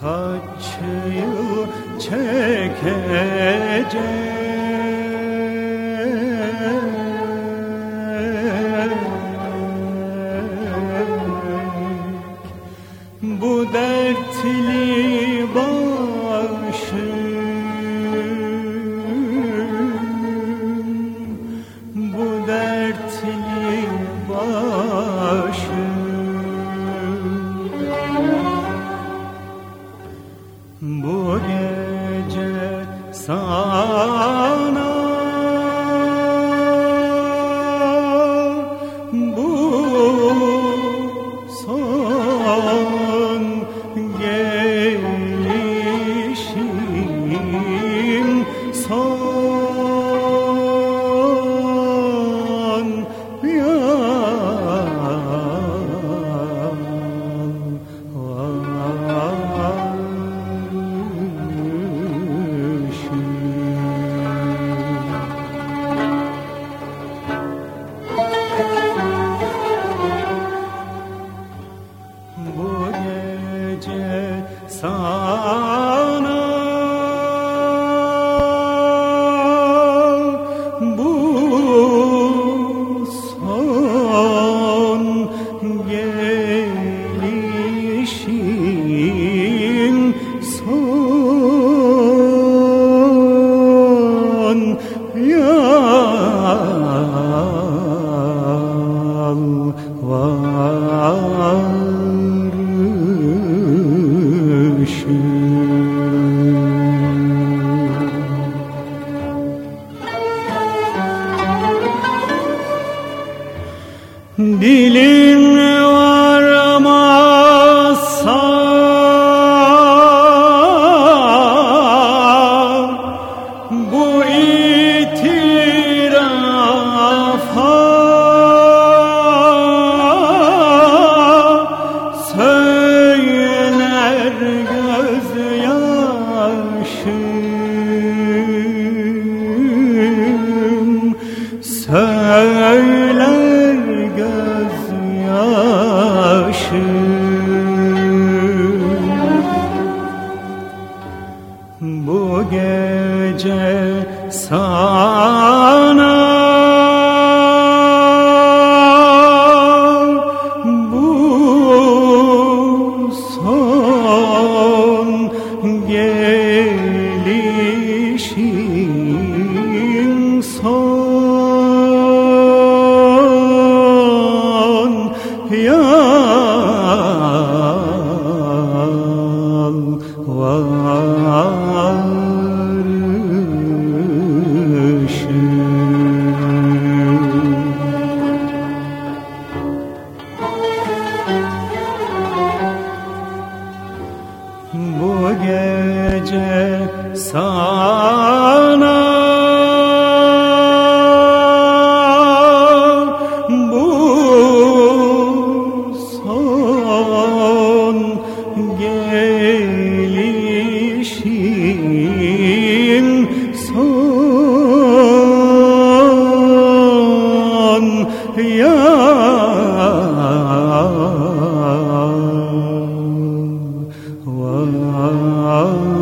kaç yıl çekecek? başı Bu gece sana gelişim son gece sana. Bu son gelişim. Dilim varamaz bu itirafa söyler gözyaşım. gece sana. Bu son gelişim Gece sana bu gece sana Yeah. Oh.